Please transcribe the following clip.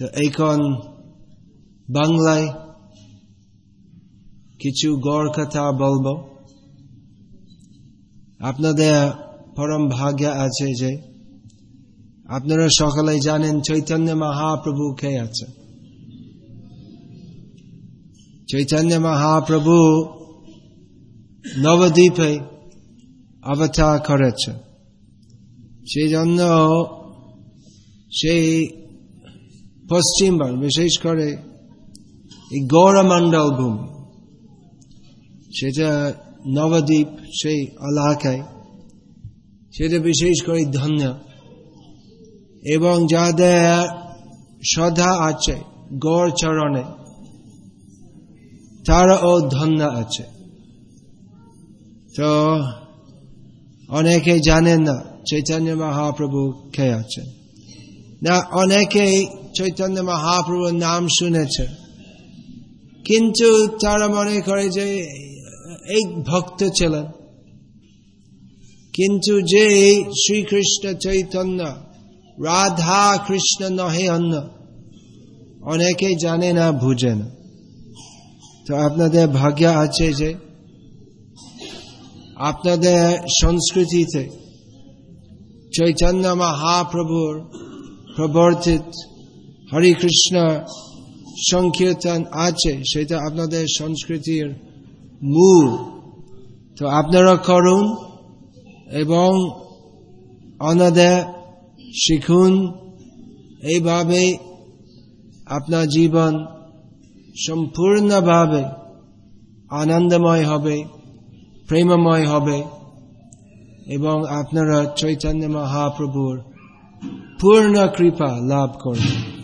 তো এখন বাংলায় কিছু গড় কথা বলব আপনাদের পরম ভাগ্য আছে যে আপনারা সকালে জানেন চৈতন্য মহাপ্রভু কে আছে চৈতন্য মহাপ্রভু নবদ্বীপে অবতার করেছে সেই জন্য সেই পশ্চিমবঙ্গ বিশেষ করে এই গৌরমণ্ডল ভূমি সেটা নবদ্বীপ, সেই এলাকায়, সেটা বিশেষ করে ধন্য। এবং যাদের শ্রদ্ধা আছে গৌর চরণে, তারাও ধন্য আছে। তো অনেকে জানেন না, চৈতন্য মহাপ্রভু কে আছেন না, অনেকেই চৈতন্য মহাপ্রভুর নাম শুনেছে। কিন্তু তারা মনে করে যে, এই ভক্ত ছিলেন। কিন্তু যে শ্রীকৃষ্ণ চৈতন্য, রাধা কৃষ্ণ নহে অন্য, অনেকে জানে না, বুঝে না। তো আপনাদের ভাগ্য আছে যে, আপনাদের সংস্কৃতিতে চৈতন্য মহাপ্রভুর প্রবর্তিত হরিকৃষ্ণ সংকীর্তন আছে, সেটা আপনাদের সংস্কৃতির মূল। তো আপনারা করুন এবং অনাদের শিখুন। এইভাবে আপনার জীবন সম্পূর্ণভাবে আনন্দময় হবে, প্রেমময় হবে এবং আপনারা চৈতন্য মহাপ্রভুর पूर्ण कृपा लाभ करो।